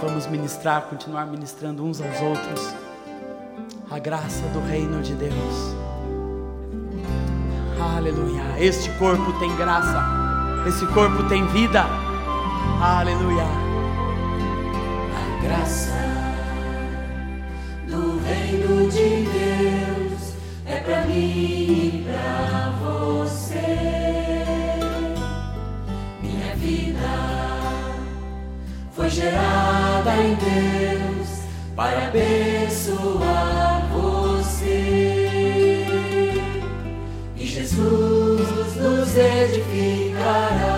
vamos ministrar, continuar ministrando uns aos outros a graça do reino de Deus. Aleluia. Este corpo tem graça, esse corpo tem vida. Aleluia. A graça do reino de Deus é para mim e para você. Minha vida foi gerada em Deus para abençoar você. E Jesus nos edificará,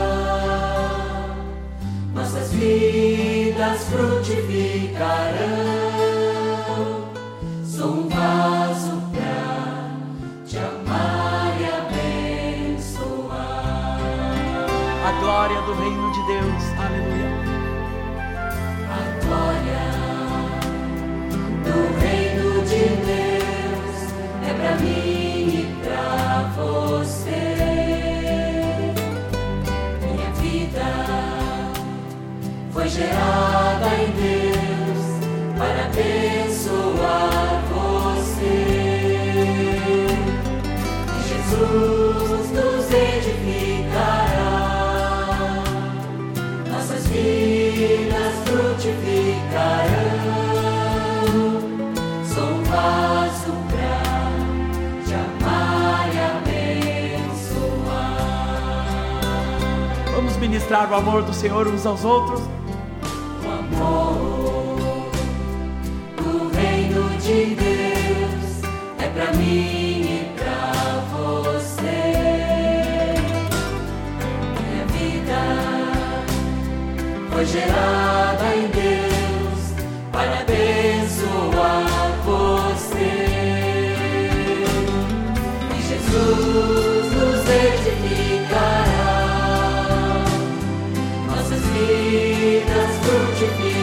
nossas vidas frutificarão. Sou um vaso pra te amar e abençoar. A glória do reino de Deus. Aleluia. Gerada em Deus para abençoar você. Jesus nos edificará nossas vidas frutificarão. Sou um vaso pra te amar e abençoar. Vamos ministrar o amor do Senhor uns aos outros. Foi gerada em Deus Fuji